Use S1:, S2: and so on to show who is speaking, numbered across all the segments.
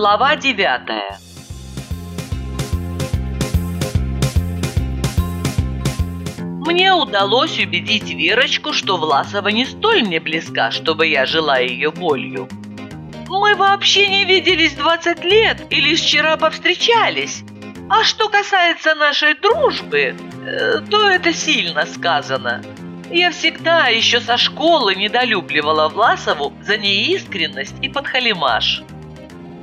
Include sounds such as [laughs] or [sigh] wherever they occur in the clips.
S1: Глава девятая Мне удалось убедить Верочку, что Власова не столь мне близка, чтобы я жила ее болью. Мы вообще не виделись 20 лет и лишь вчера повстречались. А что касается нашей дружбы, э, то это сильно сказано. Я всегда еще со школы недолюбливала Власову за неискренность и подхалимаш.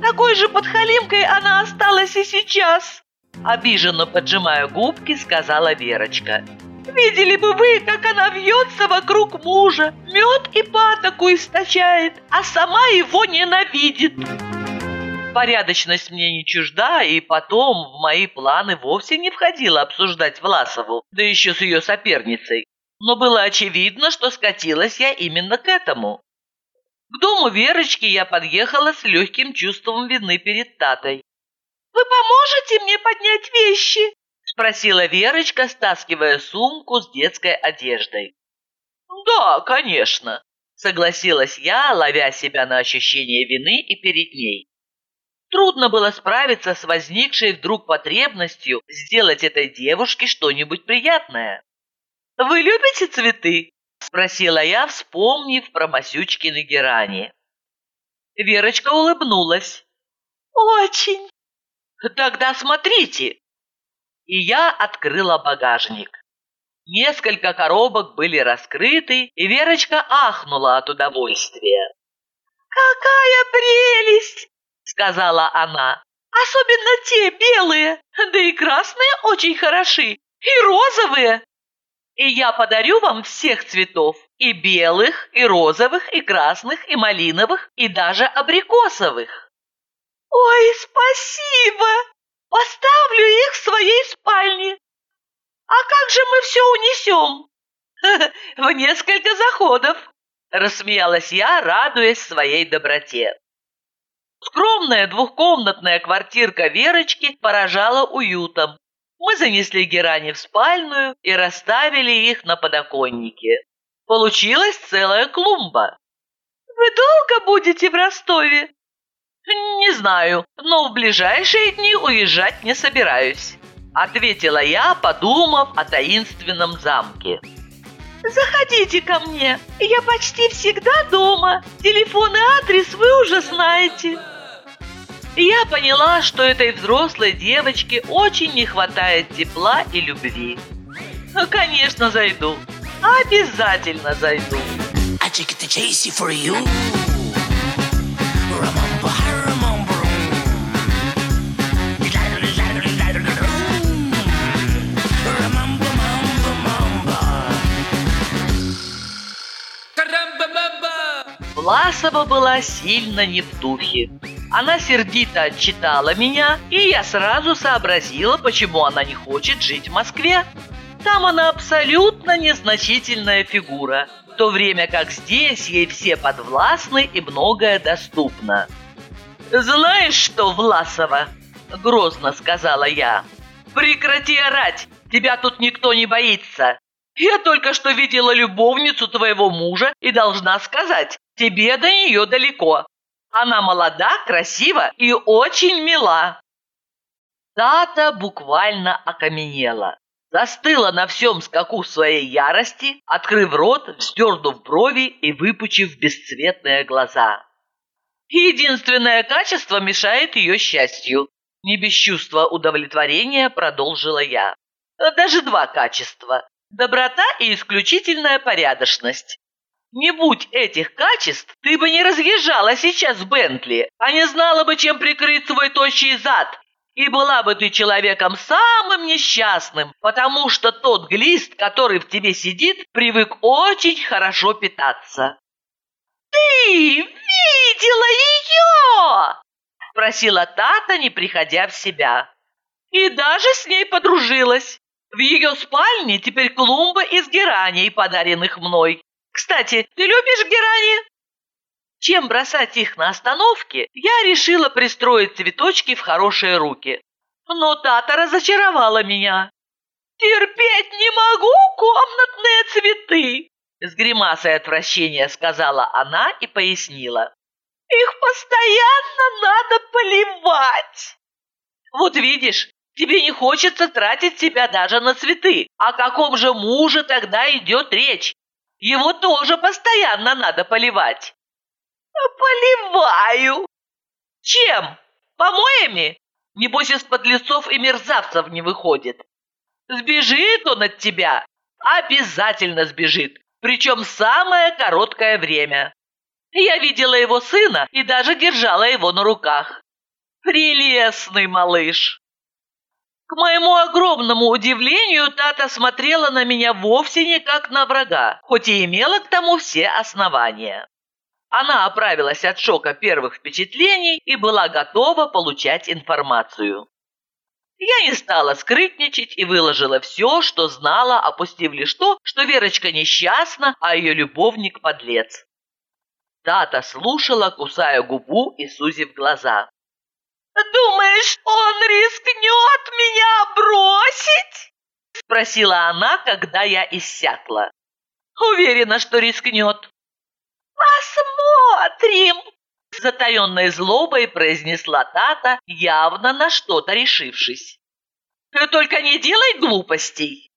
S1: Такой же подхалимкой она осталась и сейчас. Обиженно поджимая губки, сказала Верочка. Видели бы вы, как она вьется вокруг мужа, мед и патоку источает, а сама его ненавидит. Порядочность мне не чужда, и потом в мои планы вовсе не входило обсуждать Власову, да еще с ее соперницей. Но было очевидно, что скатилась я именно к этому. К дому Верочки я подъехала с легким чувством вины перед Татой. «Вы поможете мне поднять вещи?» спросила Верочка, стаскивая сумку с детской одеждой. «Да, конечно», — согласилась я, ловя себя на ощущение вины и перед ней. Трудно было справиться с возникшей вдруг потребностью сделать этой девушке что-нибудь приятное. «Вы любите цветы?» – спросила я, вспомнив про Масючкины герани. Верочка улыбнулась. «Очень!» «Тогда смотрите!» и я открыла багажник. Несколько коробок были раскрыты, и Верочка ахнула от удовольствия. «Какая прелесть!» — сказала она. «Особенно те белые, да и красные очень хороши, и розовые. И я подарю вам всех цветов, и белых, и розовых, и красных, и малиновых, и даже абрикосовых». «Ой, спасибо!» Поставлю их в своей спальне. А как же мы все унесем? [laughs] В несколько заходов, рассмеялась я, радуясь своей доброте. Скромная двухкомнатная квартирка Верочки поражала уютом. Мы занесли герани в спальную и расставили их на подоконнике. Получилась целая клумба. «Вы долго будете в Ростове?» «Не знаю, но в ближайшие дни уезжать не собираюсь», ответила я, подумав о таинственном замке. «Заходите ко мне, я почти всегда дома. Телефон и адрес вы уже знаете». Я поняла, что этой взрослой девочке очень не хватает тепла и любви. Конечно, зайду. Обязательно зайду. I Власова была сильно не в духе. Она сердито отчитала меня, и я сразу сообразила, почему она не хочет жить в Москве. Там она абсолютно незначительная фигура, в то время как здесь ей все подвластны и многое доступно. «Знаешь что, Власова?» – грозно сказала я. «Прекрати орать! Тебя тут никто не боится! Я только что видела любовницу твоего мужа и должна сказать, Тебе до нее далеко. Она молода, красива и очень мила». Тата буквально окаменела. Застыла на всем скаку своей ярости, открыв рот, вздернув брови и выпучив бесцветные глаза. Единственное качество мешает ее счастью. Не без чувства удовлетворения продолжила я. Даже два качества. Доброта и исключительная порядочность. Не будь этих качеств, ты бы не разъезжала сейчас в Бентли, а не знала бы, чем прикрыть свой тощий зад. И была бы ты человеком самым несчастным, потому что тот глист, который в тебе сидит, привык очень хорошо питаться. «Ты видела ее?» – спросила Тата, не приходя в себя. И даже с ней подружилась. В ее спальне теперь клумба из гераней, подаренных мной. Кстати, ты любишь герани? Чем бросать их на остановке, я решила пристроить цветочки в хорошие руки. Но Тата разочаровала меня. «Терпеть не могу комнатные цветы!» С гримасой отвращения сказала она и пояснила. Их постоянно надо поливать. Вот видишь, тебе не хочется тратить себя даже на цветы. О каком же муже тогда идет речь? Его тоже постоянно надо поливать. Поливаю. Чем? Помоями? Небось, из-под лицов и мерзавцев не выходит. Сбежит он от тебя. Обязательно сбежит. Причем самое короткое время. Я видела его сына и даже держала его на руках. Прелестный малыш. К моему огромному удивлению, Тата смотрела на меня вовсе не как на врага, хоть и имела к тому все основания. Она оправилась от шока первых впечатлений и была готова получать информацию. Я не стала скрытничать и выложила все, что знала, опустив лишь то, что Верочка несчастна, а ее любовник – подлец. Тата слушала, кусая губу и сузив глаза. «Думаешь, он рискнет меня бросить?» Спросила она, когда я иссякла. «Уверена, что рискнет». «Посмотрим!» Затаенной злобой произнесла Тата, явно на что-то решившись. «Только не делай глупостей!»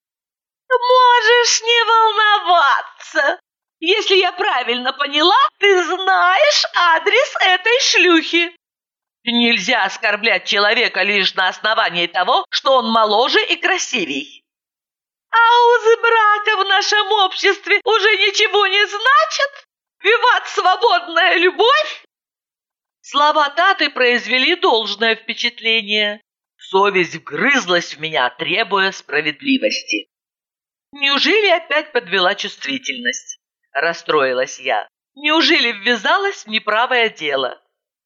S1: «Можешь не волноваться! Если я правильно поняла, ты знаешь адрес этой шлюхи!» Нельзя оскорблять человека лишь на основании того, что он моложе и красивей. А узы брака в нашем обществе уже ничего не значат? Виват свободная любовь? Слова Таты произвели должное впечатление. Совесть вгрызлась в меня, требуя справедливости. Неужели опять подвела чувствительность? Расстроилась я. Неужели ввязалась в неправое дело?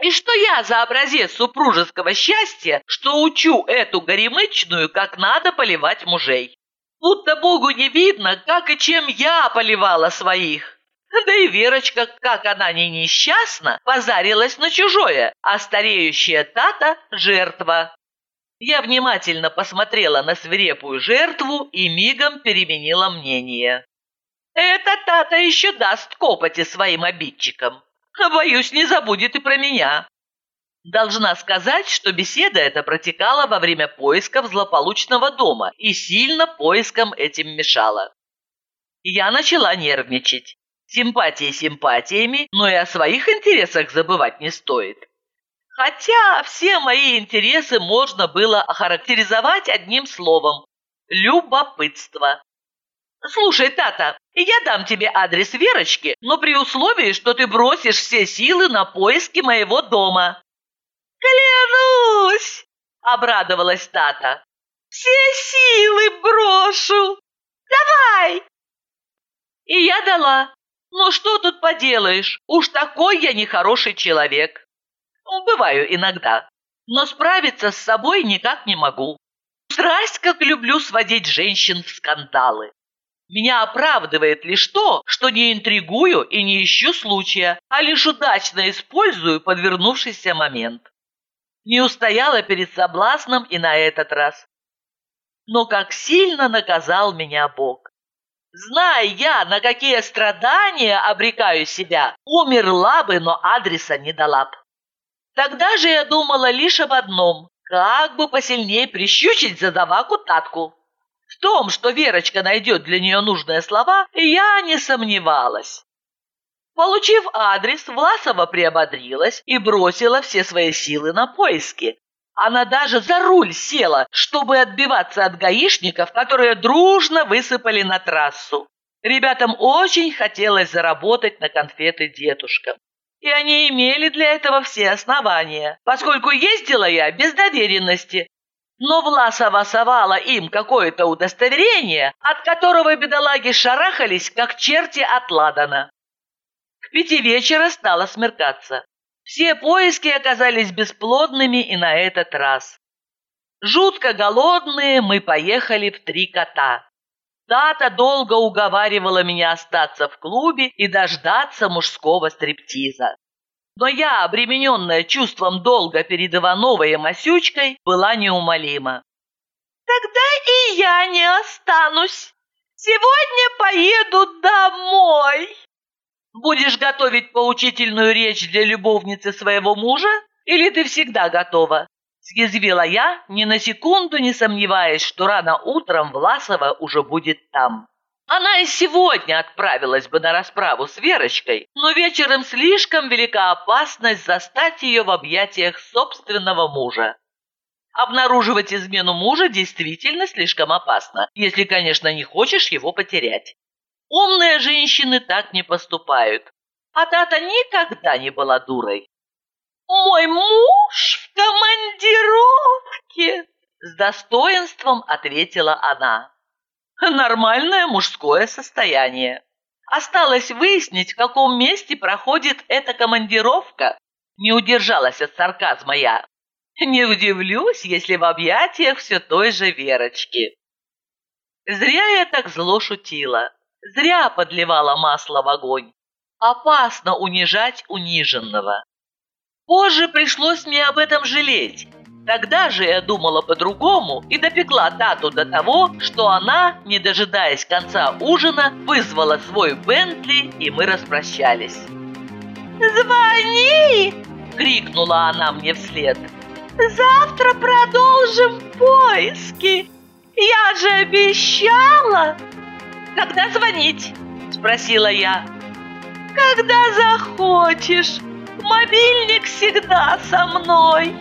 S1: И что я за образец супружеского счастья, что учу эту горемычную, как надо поливать мужей? Будто Богу не видно, как и чем я поливала своих. Да и Верочка, как она не несчастна, позарилась на чужое, а стареющая Тата – жертва. Я внимательно посмотрела на свирепую жертву и мигом переменила мнение. Эта Тата еще даст копоти своим обидчикам. Боюсь, не забудет и про меня. Должна сказать, что беседа эта протекала во время поисков злополучного дома и сильно поиском этим мешала. Я начала нервничать. Симпатии симпатиями, но и о своих интересах забывать не стоит. Хотя все мои интересы можно было охарактеризовать одним словом – любопытство. «Слушай, Тата, я дам тебе адрес Верочки, но при условии, что ты бросишь все силы на поиски моего дома». «Клянусь!» – обрадовалась Тата. «Все силы брошу! Давай!» И я дала. Ну что тут поделаешь, уж такой я нехороший человек. Бываю иногда, но справиться с собой никак не могу. Страсть, как люблю сводить женщин в скандалы. Меня оправдывает лишь то, что не интригую и не ищу случая, а лишь удачно использую подвернувшийся момент. Не устояла перед соблазном и на этот раз. Но как сильно наказал меня Бог. Зная я, на какие страдания обрекаю себя, умерла бы, но адреса не дала б. Тогда же я думала лишь об одном – как бы посильнее прищучить задаваку Татку. В том, что Верочка найдет для нее нужные слова, я не сомневалась. Получив адрес, Власова приободрилась и бросила все свои силы на поиски. Она даже за руль села, чтобы отбиваться от гаишников, которые дружно высыпали на трассу. Ребятам очень хотелось заработать на конфеты дедушкам. И они имели для этого все основания, поскольку ездила я без доверенности. Но Власова совала им какое-то удостоверение, от которого бедолаги шарахались, как черти от ладана. К пяти вечера стало смеркаться. Все поиски оказались бесплодными и на этот раз. Жутко голодные мы поехали в три кота. Тата долго уговаривала меня остаться в клубе и дождаться мужского стриптиза. Но я, обремененная чувством долга перед Ивановой и Масючкой, была неумолима. «Тогда и я не останусь. Сегодня поеду домой!» Будешь готовить поучительную речь для любовницы своего мужа? Или ты всегда готова?» Съязвила я, ни на секунду не сомневаясь, что рано утром Власова уже будет там. Она и сегодня отправилась бы на расправу с Верочкой, но вечером слишком велика опасность застать ее в объятиях собственного мужа. Обнаруживать измену мужа действительно слишком опасно, если, конечно, не хочешь его потерять. Умные женщины так не поступают. А Тата никогда не была дурой. «Мой муж в командировке!» С достоинством ответила она. [laughs] Нормальное мужское состояние. Осталось выяснить, в каком месте проходит эта командировка. Не удержалась от сарказма я. Не удивлюсь, если в объятиях все той же Верочки. Зря я так зло шутила. Зря подливала масло в огонь. Опасно унижать униженного. Позже пришлось мне об этом жалеть. Тогда же я думала по-другому и допекла Тату до того, что она, не дожидаясь конца ужина, вызвала свой Бентли, и мы распрощались.
S2: «Звони!» — крикнула она мне вслед. «Завтра продолжим поиски! Я же обещала!»
S1: «Когда звонить?» — спросила я.
S2: «Когда захочешь!» Мобильник всегда со мной.